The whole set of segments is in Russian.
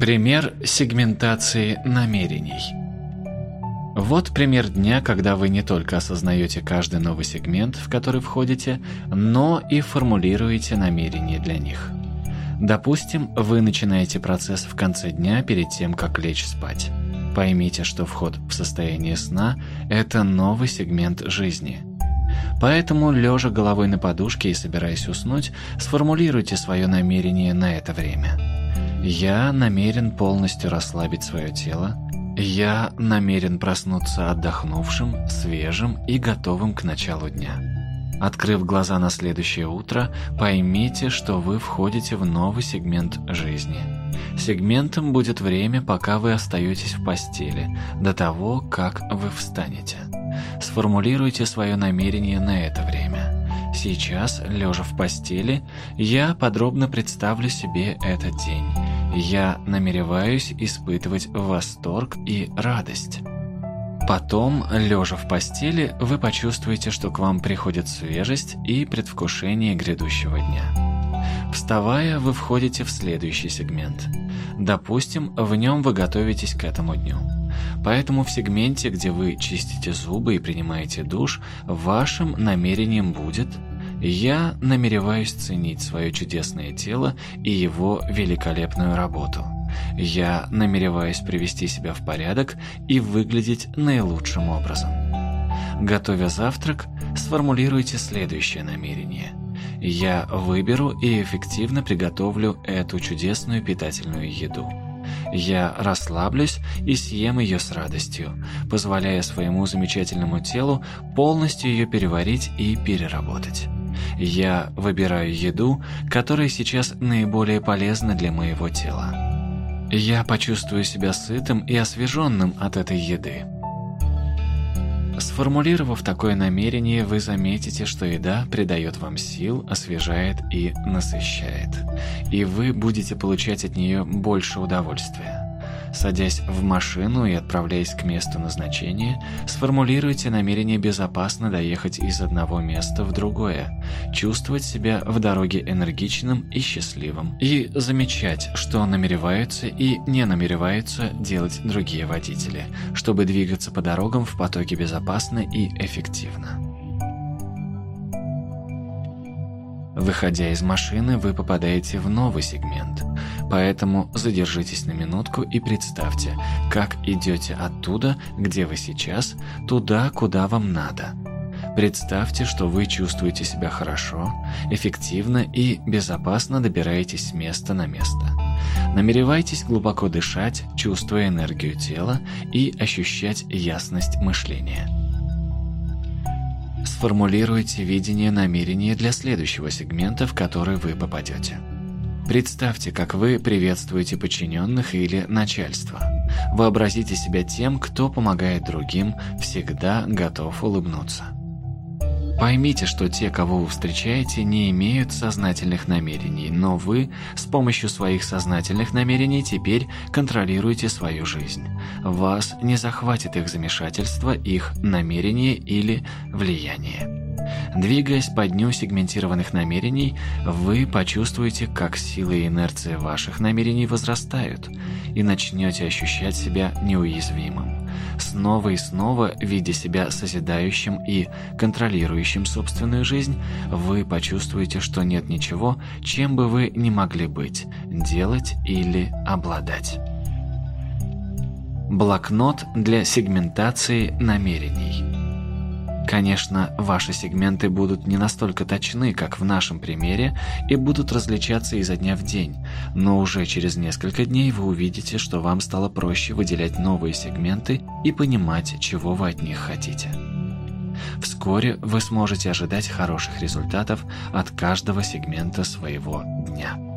Пример сегментации намерений. Вот пример дня, когда вы не только осознаете каждый новый сегмент, в который входите, но и формулируете намерения для них. Допустим, вы начинаете процесс в конце дня перед тем, как лечь спать. Поймите, что вход в состояние сна – это новый сегмент жизни. Поэтому, лежа головой на подушке и собираясь уснуть, сформулируйте свое намерение на это время. Я намерен полностью расслабить свое тело, я намерен проснуться отдохнувшим, свежим и готовым к началу дня. Открыв глаза на следующее утро, поймите, что вы входите в новый сегмент жизни. Сегментом будет время, пока вы остаетесь в постели, до того, как вы встанете. Сформулируйте свое намерение на это время. Сейчас, лежа в постели, я подробно представлю себе этот день я намереваюсь испытывать восторг и радость. Потом, лежа в постели, вы почувствуете, что к вам приходит свежесть и предвкушение грядущего дня. Вставая, вы входите в следующий сегмент. Допустим, в нем вы готовитесь к этому дню. Поэтому в сегменте, где вы чистите зубы и принимаете душ, вашим намерением будет – я намереваюсь ценить свое чудесное тело и его великолепную работу. Я намереваюсь привести себя в порядок и выглядеть наилучшим образом. Готовя завтрак, сформулируйте следующее намерение. Я выберу и эффективно приготовлю эту чудесную питательную еду. Я расслаблюсь и съем ее с радостью, позволяя своему замечательному телу полностью ее переварить и переработать. Я выбираю еду, которая сейчас наиболее полезна для моего тела. Я почувствую себя сытым и освеженным от этой еды. Сформулировав такое намерение, вы заметите, что еда придает вам сил, освежает и насыщает. И вы будете получать от нее больше удовольствия. Садясь в машину и отправляясь к месту назначения, сформулируйте намерение безопасно доехать из одного места в другое, чувствовать себя в дороге энергичным и счастливым, и замечать, что намереваются и не намереваются делать другие водители, чтобы двигаться по дорогам в потоке безопасно и эффективно. Выходя из машины, вы попадаете в новый сегмент. Поэтому задержитесь на минутку и представьте, как идете оттуда, где вы сейчас, туда, куда вам надо. Представьте, что вы чувствуете себя хорошо, эффективно и безопасно добираетесь с места на место. Намеревайтесь глубоко дышать, чувствуя энергию тела и ощущать ясность мышления. Сформулируйте видение намерения для следующего сегмента, в который вы попадете. Представьте, как вы приветствуете подчиненных или начальство. Вообразите себя тем, кто помогает другим, всегда готов улыбнуться. Поймите, что те, кого вы встречаете, не имеют сознательных намерений, но вы с помощью своих сознательных намерений теперь контролируете свою жизнь. Вас не захватит их замешательство, их намерение или влияние. Двигаясь по дню сегментированных намерений, вы почувствуете, как сила и инерция ваших намерений возрастают, и начнете ощущать себя неуязвимым. Снова и снова, видя себя созидающим и контролирующим собственную жизнь, вы почувствуете, что нет ничего, чем бы вы не могли быть, делать или обладать. Блокнот для сегментации намерений – Конечно, ваши сегменты будут не настолько точны, как в нашем примере, и будут различаться изо дня в день, но уже через несколько дней вы увидите, что вам стало проще выделять новые сегменты и понимать, чего вы от них хотите. Вскоре вы сможете ожидать хороших результатов от каждого сегмента своего дня.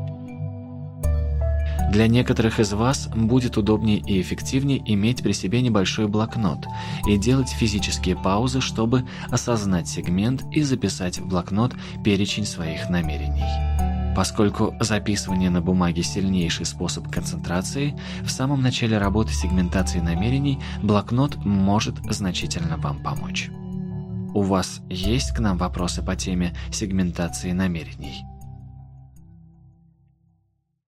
Для некоторых из вас будет удобнее и эффективнее иметь при себе небольшой блокнот и делать физические паузы, чтобы осознать сегмент и записать в блокнот перечень своих намерений. Поскольку записывание на бумаге – сильнейший способ концентрации, в самом начале работы сегментации намерений блокнот может значительно вам помочь. У вас есть к нам вопросы по теме сегментации намерений?